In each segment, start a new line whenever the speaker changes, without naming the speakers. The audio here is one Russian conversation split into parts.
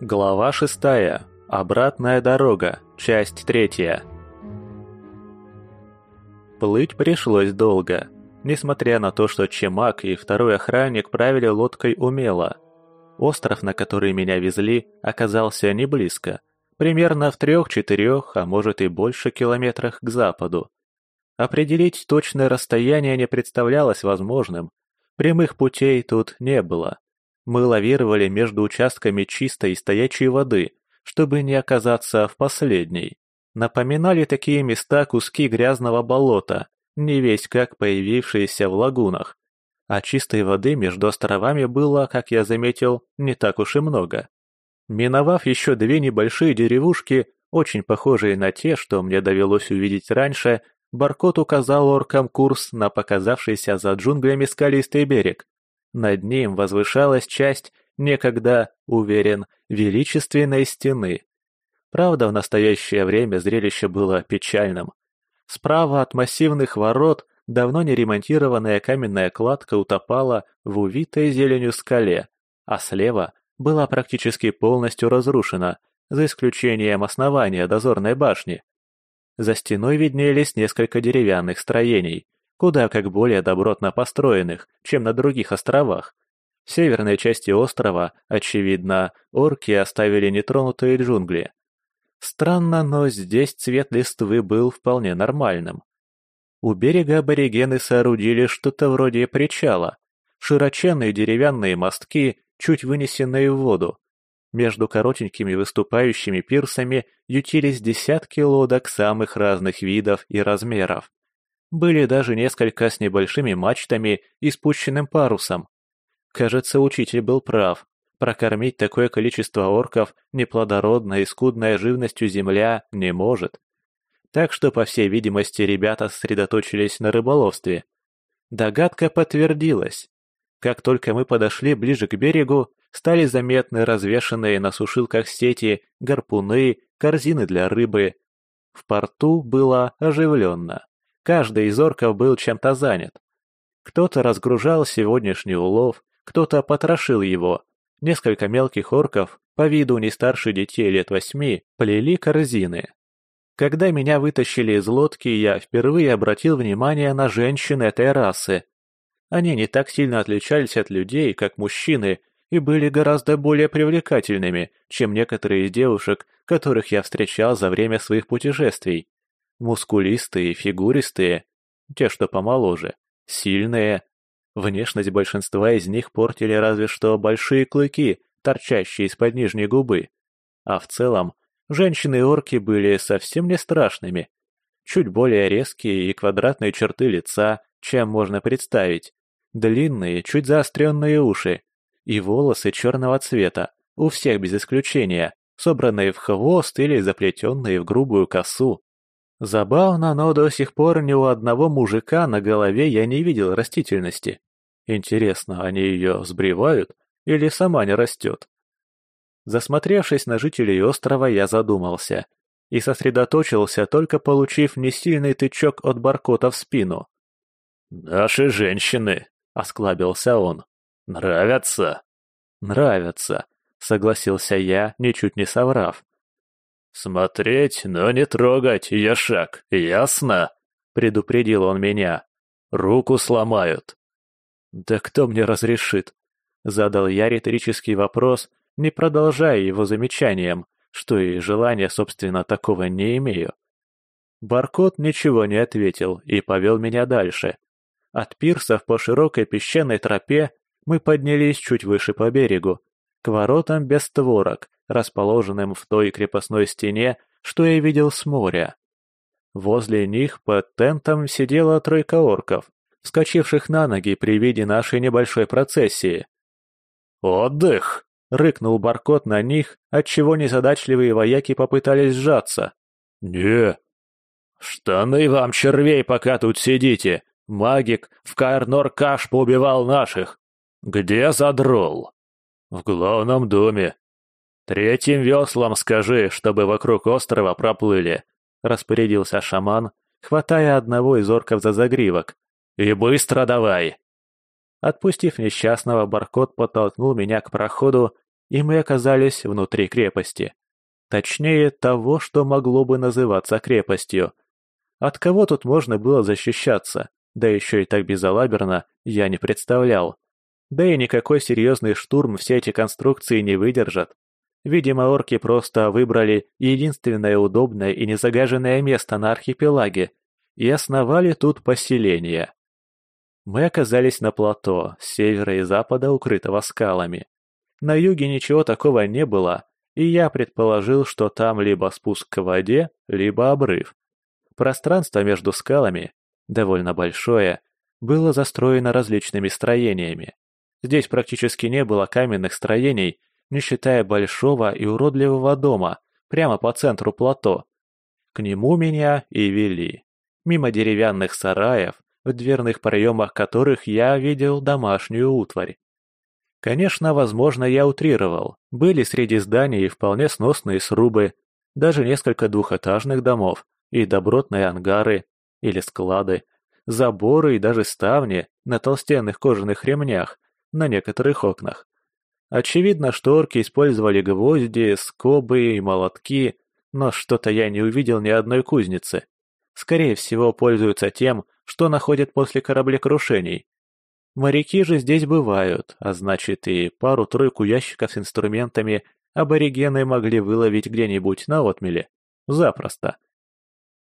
Глава шестая. Обратная дорога. Часть третья. Плыть пришлось долго, несмотря на то, что Чемак и второй охранник правили лодкой умело. Остров, на который меня везли, оказался не близко, примерно в трех-четырех, а может и больше километрах к западу. Определить точное расстояние не представлялось возможным, прямых путей тут не было. Мы лавировали между участками чистой и стоячей воды, чтобы не оказаться в последней. Напоминали такие места куски грязного болота, не весь как появившиеся в лагунах. А чистой воды между островами было, как я заметил, не так уж и много. Миновав еще две небольшие деревушки, очень похожие на те, что мне довелось увидеть раньше, Баркот указал оркам курс на показавшийся за джунглями скалистый берег. Над ним возвышалась часть некогда, уверен, величественной стены. Правда, в настоящее время зрелище было печальным. Справа от массивных ворот давно не ремонтированная каменная кладка утопала в увитой зеленью скале, а слева была практически полностью разрушена, за исключением основания дозорной башни. За стеной виднелись несколько деревянных строений, куда как более добротно построенных, чем на других островах. В северной части острова, очевидно, орки оставили нетронутые джунгли. Странно, но здесь цвет листвы был вполне нормальным. У берега аборигены соорудили что-то вроде причала. Широченные деревянные мостки, чуть вынесенные в воду. Между коротенькими выступающими пирсами ютились десятки лодок самых разных видов и размеров. Были даже несколько с небольшими мачтами и спущенным парусом. Кажется, учитель был прав. Прокормить такое количество орков неплодородная и скудная живностью земля не может. Так что, по всей видимости, ребята сосредоточились на рыболовстве. Догадка подтвердилась. Как только мы подошли ближе к берегу, стали заметны развешанные на сушилках сети, гарпуны, корзины для рыбы. В порту было оживленно. Каждый из орков был чем-то занят. Кто-то разгружал сегодняшний улов, кто-то потрошил его. Несколько мелких орков, по виду не старше детей лет восьми, плели корзины. Когда меня вытащили из лодки, я впервые обратил внимание на женщин этой расы. Они не так сильно отличались от людей, как мужчины, и были гораздо более привлекательными, чем некоторые из девушек, которых я встречал за время своих путешествий. Мускулистые, фигуристые, те, что помоложе, сильные. Внешность большинства из них портили разве что большие клыки, торчащие из-под нижней губы. А в целом, женщины-орки были совсем не страшными. Чуть более резкие и квадратные черты лица, чем можно представить. Длинные, чуть заостренные уши. И волосы черного цвета, у всех без исключения, собранные в хвост или заплетенные в грубую косу. Забавно, но до сих пор ни у одного мужика на голове я не видел растительности. Интересно, они ее сбривают или сама не растет? Засмотревшись на жителей острова, я задумался и сосредоточился, только получив несильный тычок от Баркота в спину.
«Наши женщины», — осклабился он, — «нравятся».
«Нравятся», — согласился я, ничуть не соврав.
«Смотреть, но не трогать, Яшак, ясно?» — предупредил он меня. «Руку сломают».
«Да кто мне разрешит?» — задал я риторический вопрос, не продолжая его замечанием, что и желания, собственно, такого не имею. Баркот ничего не ответил и повел меня дальше. От пирсов по широкой песчаной тропе мы поднялись чуть выше по берегу, к воротам без створок, расположенным в той крепостной стене, что я видел с моря. Возле них под тентом сидела тройка орков, вскочивших на ноги при виде нашей небольшой процессии.
«Отдых!»
— рыкнул Баркот на них, отчего незадачливые вояки попытались сжаться.
«Не!» «Штаны вам, червей, пока тут сидите! Магик в Каэрнор-Каш поубивал наших! Где задрол?» «В главном доме», «Третьим веслам скажи, чтобы вокруг острова проплыли», — распорядился шаман, хватая одного из орков за загривок. «И быстро давай!» Отпустив несчастного, Баркот подтолкнул меня к проходу
и мы оказались внутри крепости. Точнее, того, что могло бы называться крепостью. От кого тут можно было защищаться, да еще и так безалаберно, я не представлял. Да и никакой серьезный штурм все эти конструкции не выдержат. Видимо, орки просто выбрали единственное удобное и незагаженное место на архипелаге и основали тут поселение. Мы оказались на плато, с севера и запада укрытого скалами. На юге ничего такого не было, и я предположил, что там либо спуск к воде, либо обрыв. Пространство между скалами, довольно большое, было застроено различными строениями. Здесь практически не было каменных строений, не считая большого и уродливого дома, прямо по центру плато. К нему меня и вели. Мимо деревянных сараев, в дверных проемах которых я видел домашнюю утварь. Конечно, возможно, я утрировал. Были среди зданий вполне сносные срубы, даже несколько двухэтажных домов и добротные ангары или склады, заборы и даже ставни на толстенных кожаных ремнях на некоторых окнах. Очевидно, что орки использовали гвозди, скобы и молотки, но что-то я не увидел ни одной кузницы. Скорее всего, пользуются тем, что находят после кораблекрушений. Моряки же здесь бывают, а значит и пару-тройку ящиков с инструментами аборигены могли выловить где-нибудь на отмеле. Запросто.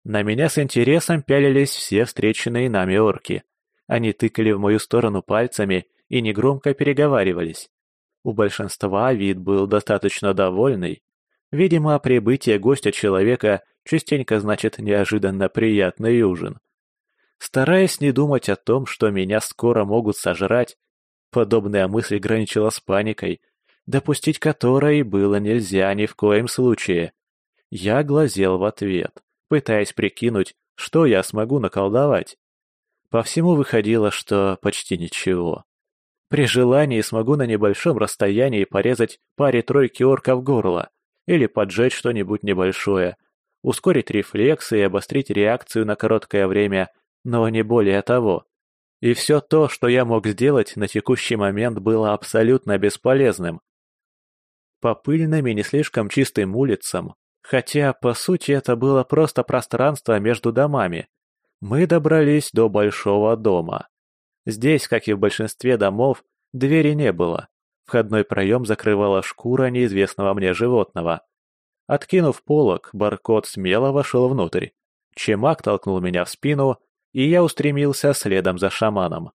На меня с интересом пялились все встреченные нами орки. Они тыкали в мою сторону пальцами и негромко переговаривались. У большинства вид был достаточно довольный. Видимо, прибытие гостя человека частенько значит неожиданно приятный ужин. Стараясь не думать о том, что меня скоро могут сожрать, подобная мысль граничила с паникой, допустить которой было нельзя ни в коем случае. Я глазел в ответ, пытаясь прикинуть, что я смогу наколдовать. По всему выходило, что почти ничего. При желании смогу на небольшом расстоянии порезать паре-тройки орков горло или поджечь что-нибудь небольшое, ускорить рефлексы и обострить реакцию на короткое время, но не более того. И все то, что я мог сделать на текущий момент, было абсолютно бесполезным. По пыльным и не слишком чистым улицам, хотя, по сути, это было просто пространство между домами, мы добрались до большого дома. Здесь, как и в большинстве домов, двери не было. Входной проем закрывала шкура неизвестного мне животного. Откинув полог, Баркот смело вошел внутрь. Чемак толкнул меня в спину, и я устремился следом за шаманом.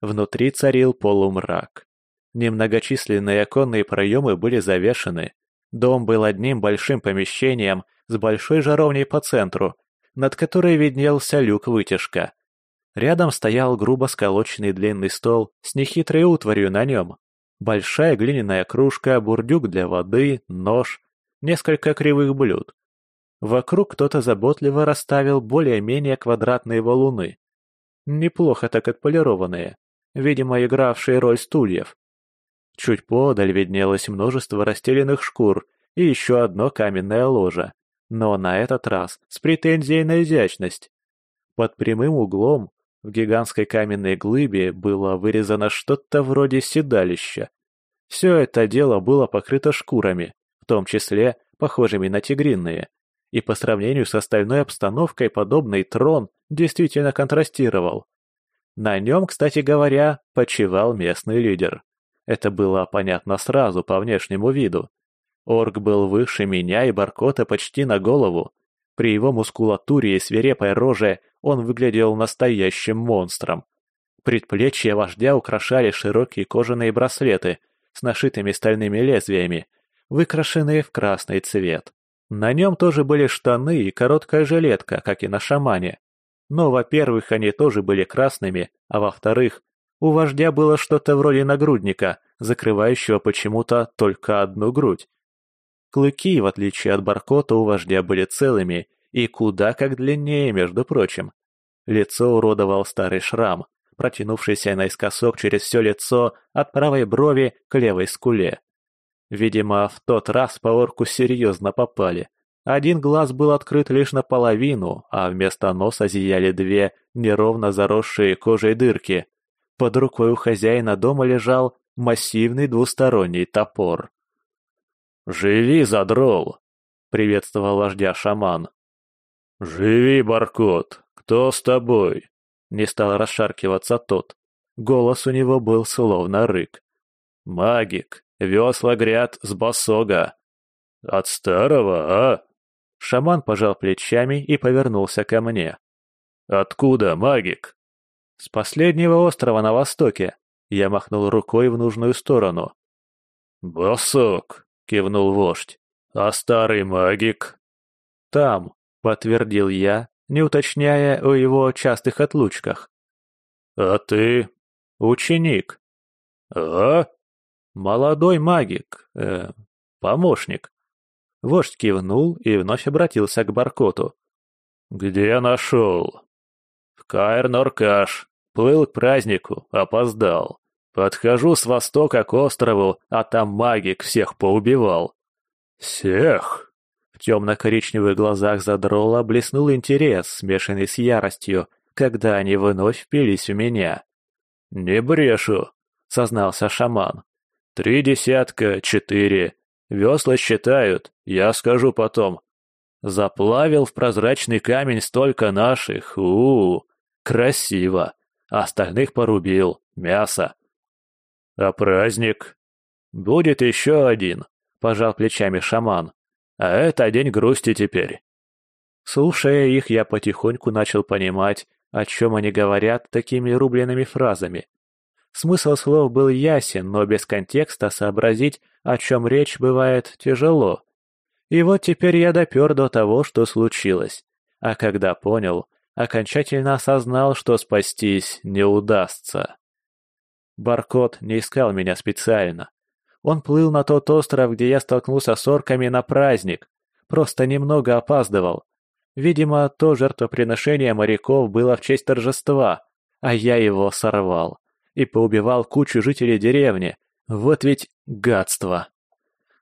Внутри царил полумрак. Немногочисленные оконные проемы были завешены. Дом был одним большим помещением с большой жаровней по центру, над которой виднелся люк-вытяжка. Рядом стоял грубо сколоченный длинный стол с нехитрой утварью на нем. Большая глиняная кружка, бурдюк для воды, нож, несколько кривых блюд. Вокруг кто-то заботливо расставил более-менее квадратные валуны. Неплохо так отполированные, видимо, игравшие роль стульев. Чуть подаль виднелось множество расстеленных шкур и еще одно каменное ложе, но на этот раз с претензией на изящность. Под прямым углом в гигантской каменной глыбе было вырезано что-то вроде седалища. Все это дело было покрыто шкурами, в том числе похожими на тигринные, и по сравнению с остальной обстановкой подобный трон действительно контрастировал. На нем, кстати говоря, почивал местный лидер. Это было понятно сразу по внешнему виду. Орк был выше меня и Баркота почти на голову, при его мускулатуре и свирепой роже он выглядел настоящим монстром. Предплечья вождя украшали широкие кожаные браслеты с нашитыми стальными лезвиями, выкрашенные в красный цвет. На нем тоже были штаны и короткая жилетка, как и на шамане. Но, во-первых, они тоже были красными, а во-вторых, у вождя было что-то вроде нагрудника, закрывающего почему-то только одну грудь. Клыки, в отличие от Баркота, у вождя были целыми и куда как длиннее, между прочим. Лицо уродовал старый шрам, протянувшийся наискосок через все лицо от правой брови к левой скуле. Видимо, в тот раз по орку серьезно попали. Один глаз был открыт лишь наполовину, а вместо носа зияли две неровно заросшие кожей дырки. Под рукой у хозяина дома лежал массивный двусторонний топор.
«Живи, задрол!» — приветствовал вождя шаман. «Живи, Баркот! Кто с тобой?» — не стал расшаркиваться тот. Голос у него был словно рык. «Магик, весла гряд с басога». «От старого, а?» Шаман пожал плечами и повернулся ко мне. «Откуда, магик?» «С последнего острова на востоке». Я махнул рукой в нужную сторону. «Босок», — кивнул вождь. «А старый магик?» «Там», — подтвердил я, не уточняя о его частых отлучках. «А ты?» «Ученик». «А?» «Молодой магик, э, помощник». Вождь кивнул и вновь обратился к Баркоту. «Где нашел?» «В Каэр-Норкаш. Плыл к празднику, опоздал. Подхожу с востока к острову, а там магик всех поубивал». «Всех?» Темно-коричневых глазах Задрола блеснул интерес, смешанный с яростью, когда они вновь впились в меня. «Не брешу», — сознался шаман. «Три десятка, четыре. Весла считают, я скажу потом. Заплавил в прозрачный камень столько наших, у, -у, -у красиво. Остальных порубил, мясо. А праздник? Будет еще один, пожал плечами шаман. А это день грусти теперь. Слушая их, я потихоньку начал понимать, о чем они говорят такими рубленными фразами. Смысл слов был ясен, но без контекста сообразить, о чем речь, бывает тяжело. И вот теперь я допер до того, что случилось. А когда понял, окончательно осознал, что спастись не удастся. Баркот не искал меня специально. Он плыл на тот остров, где я столкнулся с орками на праздник. Просто немного опаздывал. Видимо, то жертвоприношение моряков было в честь торжества, а я его сорвал и поубивал кучу жителей деревни. Вот ведь гадство.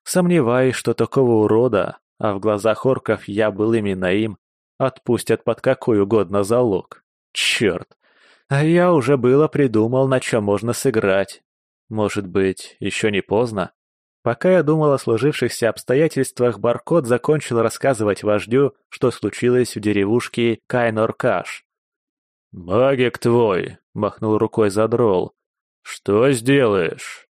Сомневаюсь, что такого урода, а в глазах орков я был именно им, отпустят под какой угодно залог. Черт. А я уже было придумал, на чем можно сыграть. Может быть, еще не поздно? Пока я думал о сложившихся обстоятельствах, Баркот закончил рассказывать вождю, что случилось в деревушке Кайноркаш. «Магик твой!» — махнул рукой Задрол. «Что сделаешь?»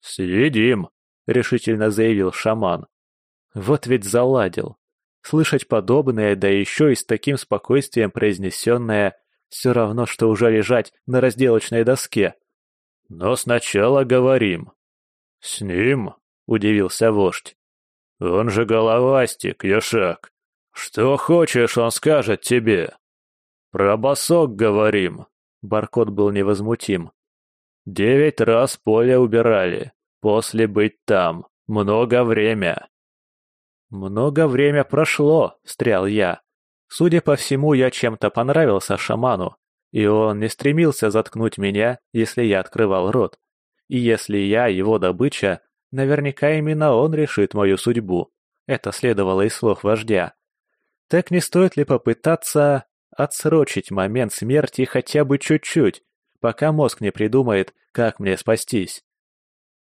«Съедим», — решительно заявил шаман. Вот ведь заладил. Слышать подобное, да еще и с таким спокойствием произнесенное, все равно, что уже лежать на разделочной доске. «Но сначала говорим». «С ним?» — удивился вождь. «Он же головастик, Яшак. Что хочешь, он скажет тебе». «Про босок говорим», — Баркот был невозмутим. «Девять раз поле убирали, после быть там, много время». «Много время прошло», — встрял я. Судя по всему, я чем-то понравился шаману, и он не стремился заткнуть меня, если я открывал рот. И если я его добыча, наверняка именно он решит мою судьбу. Это следовало из слов вождя. Так не стоит ли попытаться отсрочить момент смерти хотя бы чуть-чуть, пока мозг не придумает, как мне спастись.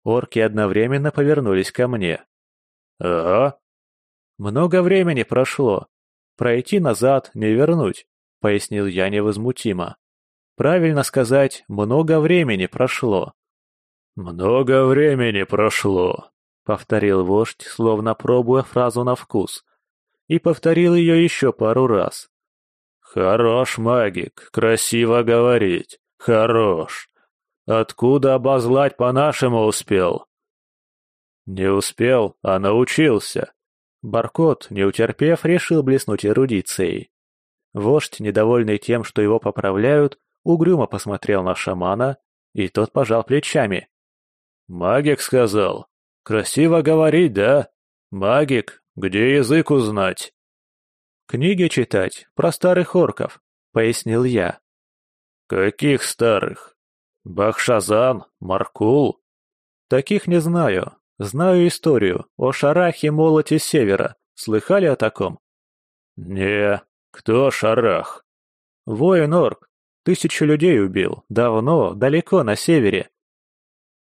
Орки одновременно повернулись ко мне. «Ага». «Много времени прошло. Пройти назад, не вернуть», — пояснил я невозмутимо. «Правильно сказать, много времени прошло». «Много времени прошло», — повторил вождь, словно пробуя фразу на вкус. И повторил ее еще пару раз. «Хорош, магик, красиво говорить. Хорош. Откуда обозлать по-нашему успел?» «Не успел, а научился». Баркот, не утерпев, решил блеснуть эрудицией. Вождь, недовольный тем, что его поправляют, угрюмо посмотрел на шамана, и тот пожал плечами. «Магик сказал. Красиво говорить, да? Магик, где язык узнать?» «Книги читать, про старых орков», — пояснил я. «Каких старых? Бахшазан? Маркул?» «Таких не знаю. Знаю историю о Шарахе Молоте Севера. Слыхали о таком?» «Не, кто Шарах?» «Воин-орк. Тысячу людей убил. Давно, далеко на севере».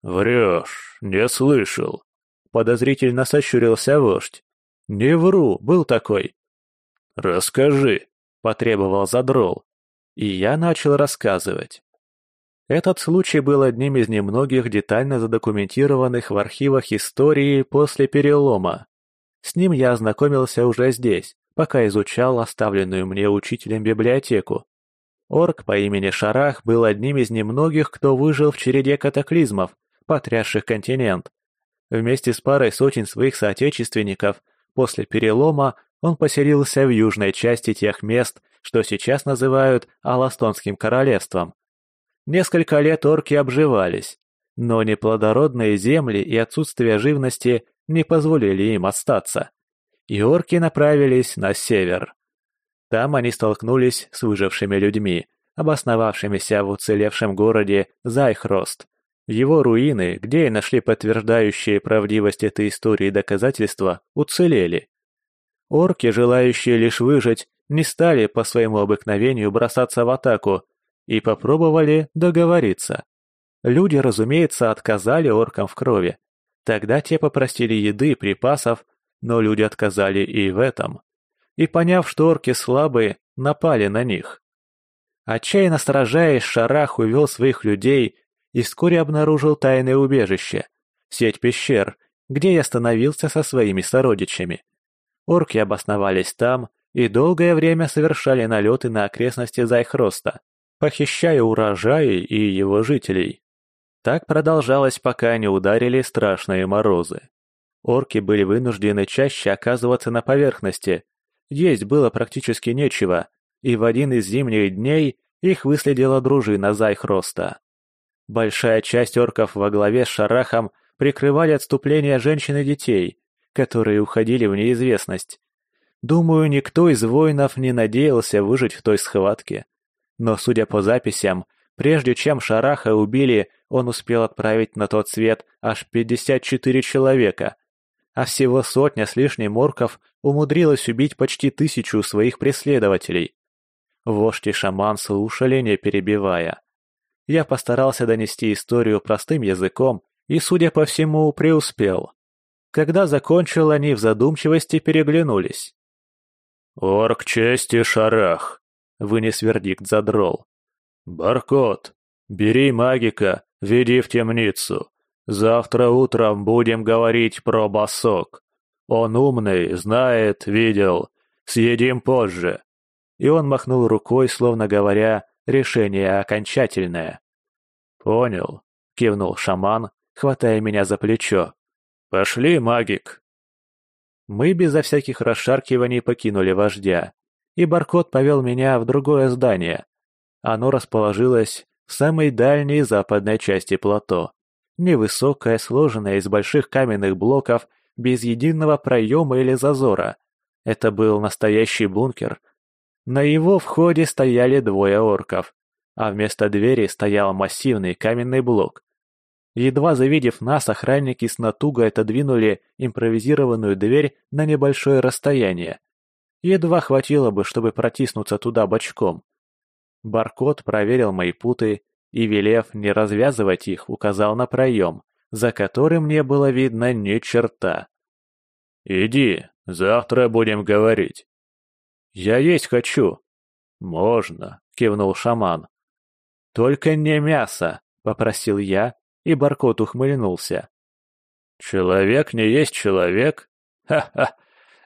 «Врешь, не слышал.
подозрительно сощурился вождь. «Не вру, был такой».
«Расскажи», — потребовал Задрол.
И я начал рассказывать. Этот случай был одним из немногих детально задокументированных в архивах истории после перелома. С ним я ознакомился уже здесь, пока изучал оставленную мне учителем библиотеку. Орк по имени Шарах был одним из немногих, кто выжил в череде катаклизмов, потрясших континент. Вместе с парой сотен своих соотечественников после перелома он поселился в южной части тех мест, что сейчас называют Аластонским королевством. Несколько лет орки обживались, но неплодородные земли и отсутствие живности не позволили им остаться. И орки направились на север. Там они столкнулись с выжившими людьми, обосновавшимися в уцелевшем городе Зайхрост. Его руины, где и нашли подтверждающие правдивость этой истории доказательства, уцелели. Орки, желающие лишь выжить, не стали по своему обыкновению бросаться в атаку и попробовали договориться. Люди, разумеется, отказали оркам в крови. Тогда те попросили еды, припасов, но люди отказали и в этом. И поняв, что орки слабые, напали на них. Отчаянно сражаясь, Шарах увел своих людей и вскоре обнаружил тайное убежище, сеть пещер, где я остановился со своими сородичами. Орки обосновались там и долгое время совершали налеты на окрестности Зайхроста похищая урожаи и его жителей. Так продолжалось, пока не ударили страшные морозы. Орки были вынуждены чаще оказываться на поверхности, есть было практически нечего, и в один из зимних дней их выследила дружина Зайхроста. Большая часть орков во главе с Шарахом прикрывали отступление женщин и детей, которые уходили в неизвестность. Думаю, никто из воинов не надеялся выжить в той схватке. Но, судя по записям, прежде чем Шараха убили, он успел отправить на тот свет аж 54 человека, а всего сотня с лишним орков умудрилась убить почти тысячу своих преследователей. Вождь и шаман слушали, не перебивая. Я постарался донести историю простым языком и, судя по всему, преуспел. Когда закончил, они в задумчивости переглянулись.
«Орк чести Шарах»,
вынес вердикт задрол.
«Баркот, бери магика, веди в темницу. Завтра утром будем говорить про босок. Он умный, знает, видел. Съедим позже».
И он махнул рукой, словно говоря, решение окончательное.
«Понял», — кивнул шаман, хватая меня за плечо. «Пошли, магик».
Мы безо всяких расшаркиваний покинули вождя и Баркот повел меня в другое здание. Оно расположилось в самой дальней западной части плато. Невысокое, сложенное из больших каменных блоков, без единого проема или зазора. Это был настоящий бункер. На его входе стояли двое орков, а вместо двери стоял массивный каменный блок. Едва завидев нас, охранники с натугой отодвинули импровизированную дверь на небольшое расстояние. Едва хватило бы, чтобы протиснуться туда бочком. Баркот проверил мои путы и, велев не развязывать их, указал на проем, за которым не было видно ни черта.
«Иди, завтра будем говорить».
«Я есть хочу».
«Можно», — кивнул шаман.
«Только не мясо», — попросил я, и Баркот ухмыльнулся.
«Человек не есть человек? Ха-ха!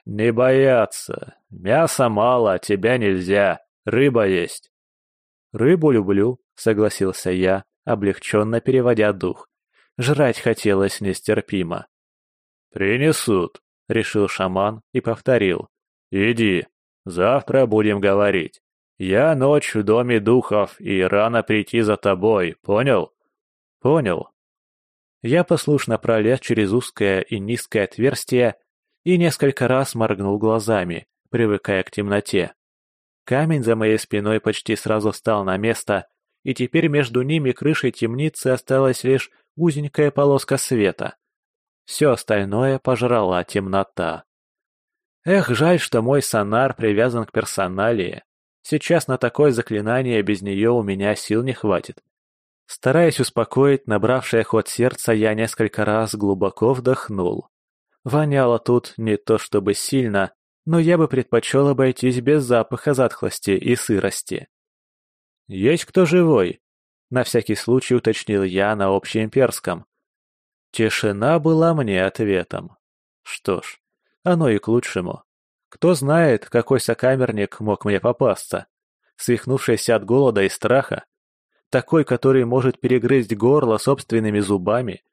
Не бояться. Мяса мало, тебя нельзя. Рыба есть.
Рыбу люблю, согласился я, облегченно переводя дух. Жрать хотелось нестерпимо.
«Принесут», — решил шаман и повторил. «Иди, завтра будем говорить. Я ночь в доме духов и рано прийти за тобой, понял?»
«Понял». Я послушно пролез через узкое и низкое отверстие и несколько раз моргнул глазами, привыкая к темноте. Камень за моей спиной почти сразу встал на место, и теперь между ними крышей темницы осталась лишь узенькая полоска света. Все остальное пожрала темнота. Эх, жаль, что мой сонар привязан к персоналии. Сейчас на такое заклинание без нее у меня сил не хватит. Стараясь успокоить набравшее ход сердца, я несколько раз глубоко вдохнул Воняло тут не то чтобы сильно, но я бы предпочел обойтись без запаха затхлости и сырости. «Есть кто живой?» — на всякий случай уточнил я на общеимперском. Тишина была мне ответом. Что ж, оно и к лучшему. Кто знает, какой сокамерник мог мне попасться. Свихнувшийся от голода и страха. Такой, который может перегрызть горло собственными зубами.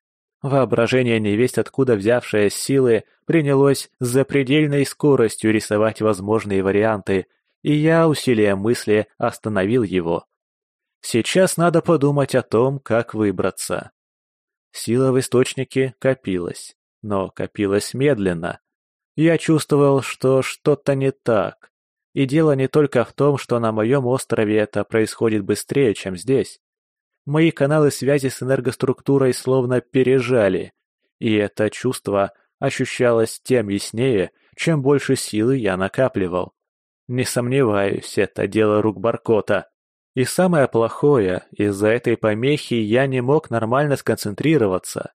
Воображение невесть откуда взявшее силы принялось с запредельной скоростью рисовать возможные варианты, и я усилием мысли остановил его. Сейчас надо подумать о том, как выбраться. Сила в источнике копилась, но копилась медленно. Я чувствовал, что что-то не так. И дело не только в том, что на моем острове это происходит быстрее, чем здесь. Мои каналы связи с энергоструктурой словно пережали, и это чувство ощущалось тем яснее, чем больше силы я накапливал. Не сомневаюсь, это дело рук Баркота. И самое плохое, из-за этой помехи я не мог нормально сконцентрироваться.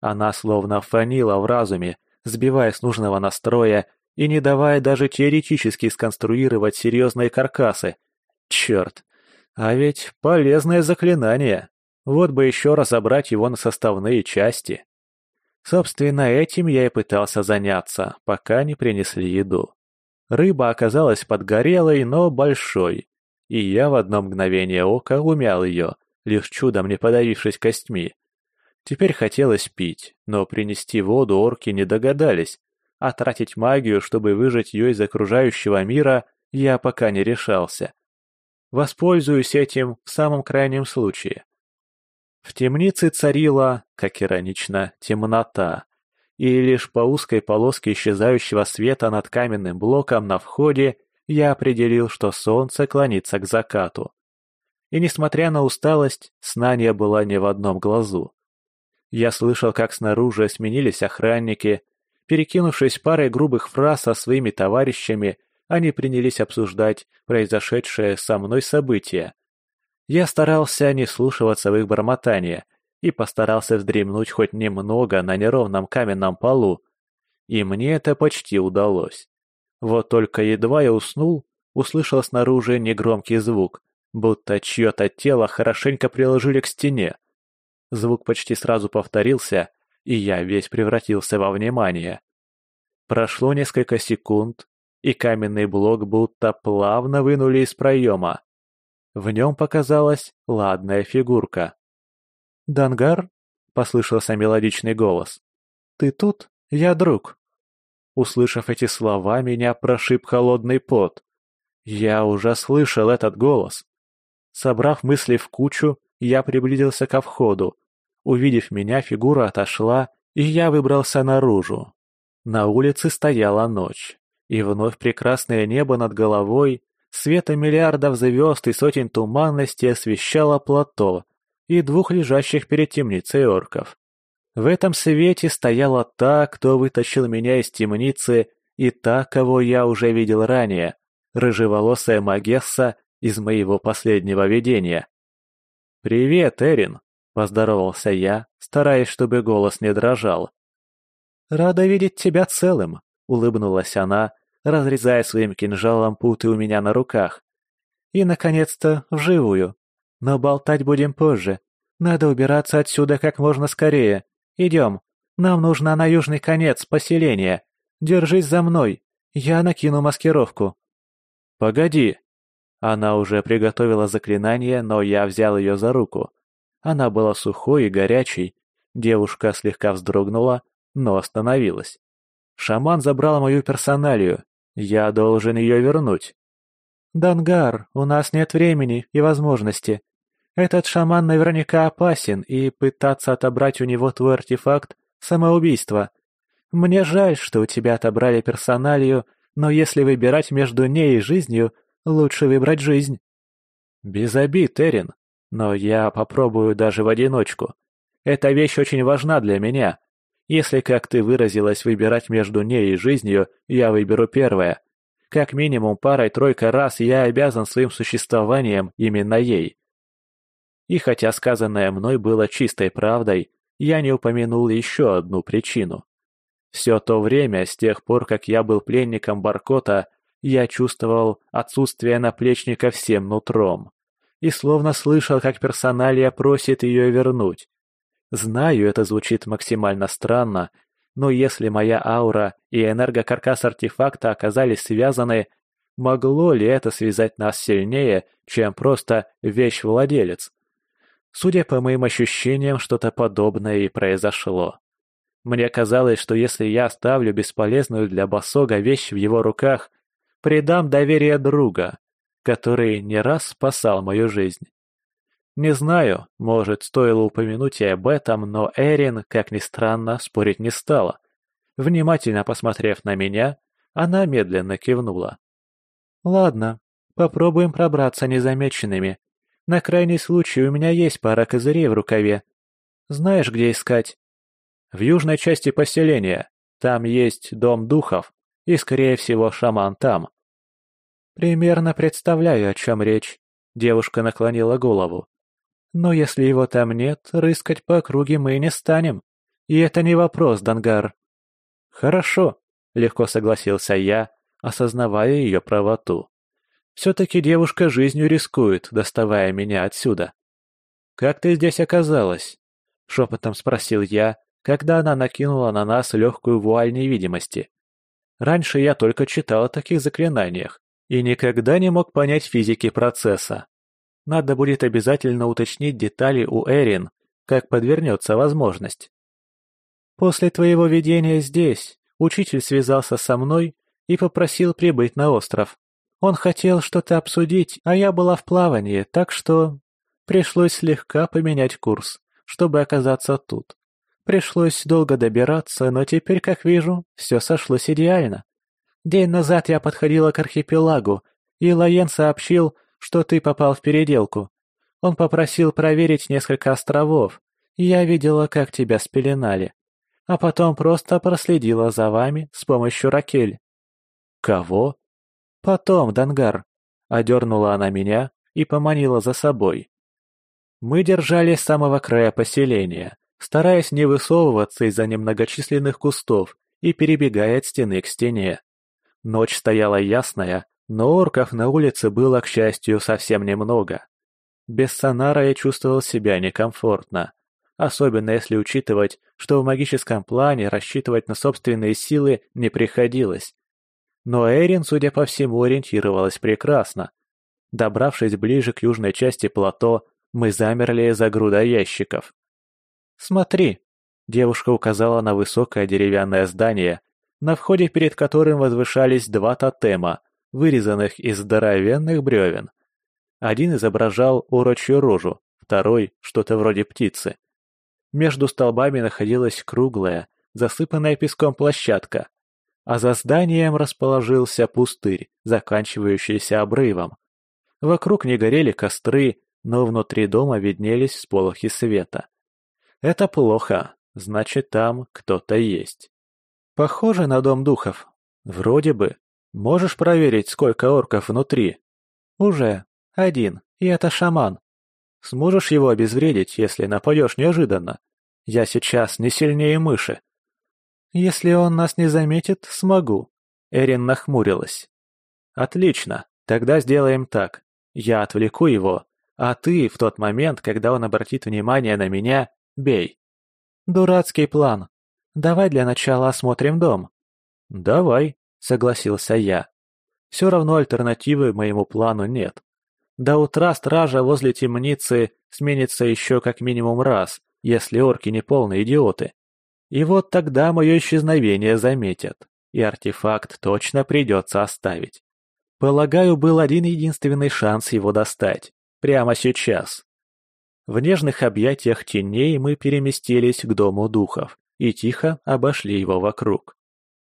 Она словно фанила в разуме, сбивая с нужного настроя и не давая даже теоретически сконструировать серьезные каркасы. Черт, а ведь полезное заклинание. Вот бы еще разобрать его на составные части. Собственно, этим я и пытался заняться, пока не принесли еду. Рыба оказалась подгорелой, но большой, и я в одно мгновение ока умял ее, лишь чудом не подавившись костьми. Теперь хотелось пить, но принести воду орки не догадались, а тратить магию, чтобы выжать ее из окружающего мира, я пока не решался. Воспользуюсь этим в самом крайнем случае. В темнице царила, как иронично, темнота, и лишь по узкой полоске исчезающего света над каменным блоком на входе я определил, что солнце клонится к закату. И несмотря на усталость, сна не было ни в одном глазу. Я слышал, как снаружи сменились охранники. Перекинувшись парой грубых фраз со своими товарищами, они принялись обсуждать произошедшее со мной событие. Я старался не слушаться в их бормотание и постарался вздремнуть хоть немного на неровном каменном полу. И мне это почти удалось. Вот только едва я уснул, услышал снаружи негромкий звук, будто чье-то тело хорошенько приложили к стене. Звук почти сразу повторился, и я весь превратился во внимание. Прошло несколько секунд, и каменный блок будто плавно вынули из проема. В нем показалась ладная фигурка. «Дангар?» — послышался мелодичный голос. «Ты тут? Я друг». Услышав эти слова, меня прошиб холодный пот. Я уже слышал этот голос. Собрав мысли в кучу, я приблизился ко входу. Увидев меня, фигура отошла, и я выбрался наружу. На улице стояла ночь, и вновь прекрасное небо над головой, света миллиардов звезд и сотен туманностей освещало плато и двух лежащих перед темницей орков. В этом свете стояла та, кто вытащил меня из темницы, и та, кого я уже видел ранее, рыжеволосая Магесса из моего последнего видения. «Привет, Эрин!» – поздоровался я, стараясь, чтобы голос не дрожал. «Рада видеть тебя целым», – улыбнулась она, разрезая своим кинжалом путы у меня на руках. «И, наконец-то, вживую. Но болтать будем позже. Надо убираться отсюда как можно скорее. Идем. Нам нужно на южный конец поселения. Держись за мной. Я накину маскировку». «Погоди». Она уже приготовила заклинание, но я взял ее за руку. Она была сухой и горячей. Девушка слегка вздрогнула, но остановилась. Шаман забрал мою персоналию. Я должен ее вернуть. «Дангар, у нас нет времени и возможности. Этот шаман наверняка опасен, и пытаться отобрать у него твой артефакт – самоубийство. Мне жаль, что у тебя отобрали персоналию, но если выбирать между ней и жизнью, лучше выбрать жизнь. Без обид, Эрин, но я попробую даже в одиночку. Эта вещь очень важна для меня. Если, как ты выразилась, выбирать между ней и жизнью, я выберу первое. Как минимум парой-тройкой раз я обязан своим существованием именно ей. И хотя сказанное мной было чистой правдой, я не упомянул еще одну причину. Все то время, с тех пор, как я был пленником Баркота, я чувствовал отсутствие наплечника всем нутром. И словно слышал, как персоналия просит ее вернуть. Знаю, это звучит максимально странно, но если моя аура и энергокаркас артефакта оказались связаны, могло ли это связать нас сильнее, чем просто вещь-владелец? Судя по моим ощущениям, что-то подобное и произошло. Мне казалось, что если я оставлю бесполезную для Басога вещь в его руках, предам доверие друга, который не раз спасал мою жизнь. Не знаю, может, стоило упомянуть и об этом, но Эрин, как ни странно, спорить не стала. Внимательно посмотрев на меня, она медленно кивнула. «Ладно, попробуем пробраться незамеченными. На крайний случай у меня есть пара козырей в рукаве. Знаешь, где искать?» «В южной части поселения. Там есть дом духов, и, скорее всего, шаман там». «Примерно представляю, о чем речь», — девушка наклонила голову. Но если его там нет, рыскать по округе мы не станем. И это не вопрос, Дангар. Хорошо, легко согласился я, осознавая ее правоту. Все-таки девушка жизнью рискует, доставая меня отсюда. «Как ты здесь оказалась?» — шепотом спросил я, когда она накинула на нас легкую вуаль невидимости. Раньше я только читал о таких заклинаниях и никогда не мог понять физики процесса. Надо будет обязательно уточнить детали у Эрин, как подвернется возможность. После твоего видения здесь учитель связался со мной и попросил прибыть на остров. Он хотел что-то обсудить, а я была в плавании, так что пришлось слегка поменять курс, чтобы оказаться тут. Пришлось долго добираться, но теперь, как вижу, все сошлось идеально. День назад я подходила к архипелагу, и Лаен сообщил, что ты попал в переделку. Он попросил проверить несколько островов, и я видела, как тебя спеленали. А потом просто проследила за вами с помощью Ракель». «Кого?» «Потом, Дангар», — одернула она меня и поманила за собой. Мы держались самого края поселения, стараясь не высовываться из-за немногочисленных кустов и перебегая от стены к стене. Ночь стояла ясная, но орков на улице было, к счастью, совсем немного. Без сонара я чувствовал себя некомфортно, особенно если учитывать, что в магическом плане рассчитывать на собственные силы не приходилось. Но Эрин, судя по всему, ориентировалась прекрасно. Добравшись ближе к южной части плато, мы замерли за грудой ящиков. «Смотри!» – девушка указала на высокое деревянное здание, на входе перед которым возвышались два тотема, вырезанных из здоровенных бревен. Один изображал урочью рожу, второй — что-то вроде птицы. Между столбами находилась круглая, засыпанная песком площадка, а за зданием расположился пустырь, заканчивающийся обрывом. Вокруг не горели костры, но внутри дома виднелись всполохи света. Это плохо, значит, там кто-то есть. Похоже на дом духов. Вроде бы. Можешь проверить, сколько орков внутри? Уже. Один. И это шаман. Сможешь его обезвредить, если нападешь неожиданно? Я сейчас не сильнее мыши. Если он нас не заметит, смогу. Эрин нахмурилась. Отлично. Тогда сделаем так. Я отвлеку его, а ты в тот момент, когда он обратит внимание на меня, бей. Дурацкий план. Давай для начала осмотрим дом. Давай согласился я. Все равно альтернативы моему плану нет. До утра стража возле темницы сменится еще как минимум раз, если орки не полные идиоты. И вот тогда мое исчезновение заметят, и артефакт точно придется оставить. Полагаю, был один единственный шанс его достать. Прямо сейчас. В нежных объятиях теней мы переместились к Дому Духов и тихо обошли его вокруг.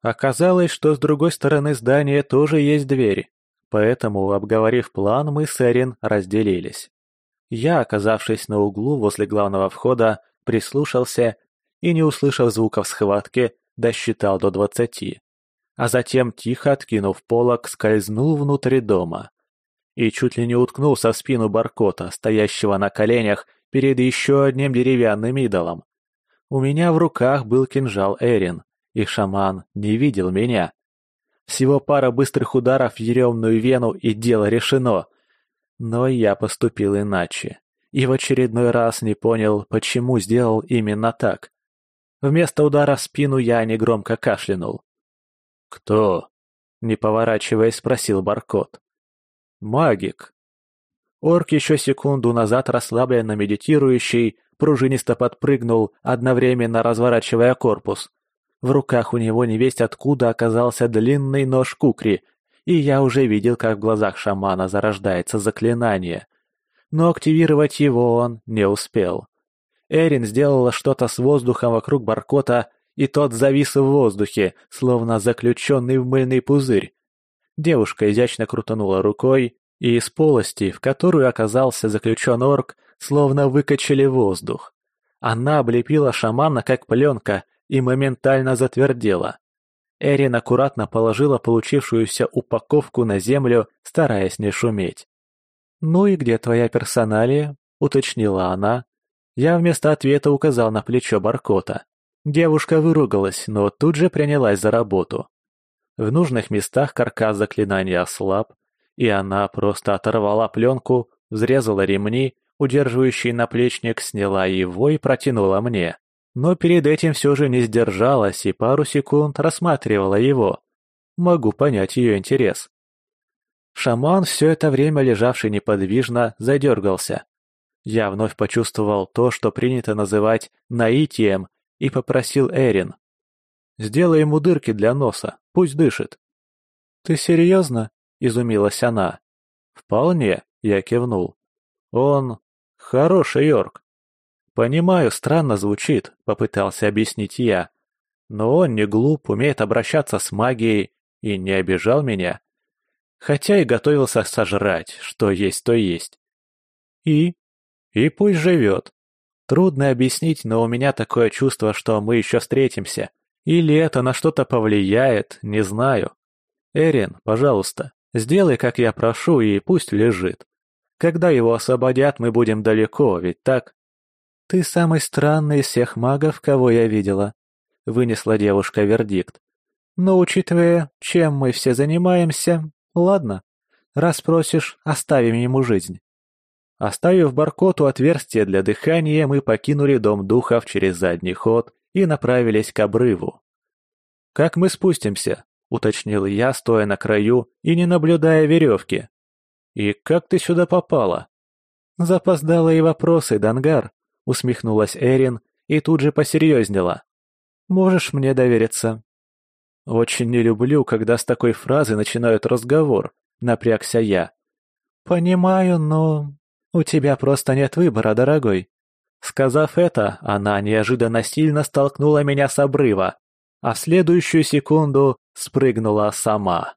Оказалось, что с другой стороны здания тоже есть дверь, поэтому, обговорив план, мы с Эрин разделились. Я, оказавшись на углу возле главного входа, прислушался и, не услышав звуков схватки, досчитал до двадцати. А затем, тихо откинув полок, скользнул внутрь дома. И чуть ли не уткнулся в спину Баркота, стоящего на коленях перед еще одним деревянным идолом. У меня в руках был кинжал Эрин, и шаман не видел меня. Всего пара быстрых ударов в еремную вену, и дело решено. Но я поступил иначе. И в очередной раз не понял, почему сделал именно так. Вместо удара в спину я негромко кашлянул.
«Кто?» — не поворачиваясь, спросил Баркот.
«Магик». Орк еще секунду назад расслабленно медитирующий, пружинисто подпрыгнул, одновременно разворачивая корпус. В руках у него невесть откуда оказался длинный нож кукри, и я уже видел, как в глазах шамана зарождается заклинание. Но активировать его он не успел. Эрин сделала что-то с воздухом вокруг Баркота, и тот завис в воздухе, словно заключенный в мыльный пузырь. Девушка изящно крутанула рукой, и из полости, в которую оказался заключен орк, словно выкачали воздух. Она облепила шамана как пленка и моментально затвердела. Эрин аккуратно положила получившуюся упаковку на землю, стараясь не шуметь. «Ну и где твоя персоналия?» — уточнила она. Я вместо ответа указал на плечо Баркота. Девушка выругалась, но тут же принялась за работу. В нужных местах каркас заклинания ослаб, и она просто оторвала пленку, взрезала ремни, удерживающий наплечник, сняла его и протянула мне. Но перед этим все же не сдержалась и пару секунд рассматривала его. Могу понять ее интерес. Шаман, все это время лежавший неподвижно, задергался. Я вновь почувствовал то, что принято называть наитием, и попросил Эрин. «Сделай ему дырки для носа, пусть дышит». «Ты серьезно?» — изумилась она. «Вполне», — я кивнул. «Он хороший Йорк». «Понимаю, странно звучит», — попытался объяснить я. «Но он не глуп, умеет обращаться с магией и не обижал меня. Хотя и готовился сожрать, что есть, то есть». «И?» «И пусть живет. Трудно объяснить, но у меня такое чувство, что мы еще встретимся. Или это на что-то повлияет, не знаю. Эрин, пожалуйста, сделай, как я прошу, и пусть лежит. Когда его освободят, мы будем далеко, ведь так? Ты самый странный из всех магов, кого я видела, вынесла девушка вердикт. Но учитывая, чем мы все занимаемся, ладно. Раз просишь, оставим ему жизнь. Оставив Баркоту отверстие для дыхания, мы покинули дом духов через задний ход и направились к обрыву. «Как мы спустимся?» — уточнил я, стоя на краю и не наблюдая веревки. «И как ты сюда попала?» «Запоздалые вопросы, Дангар», — усмехнулась Эрин и тут же посерьезнела. «Можешь мне довериться?» «Очень не люблю, когда с такой фразы начинают разговор», — напрягся я. «Понимаю, но «У тебя просто нет выбора, дорогой». Сказав это, она неожиданно сильно столкнула меня с обрыва, а в следующую секунду спрыгнула сама.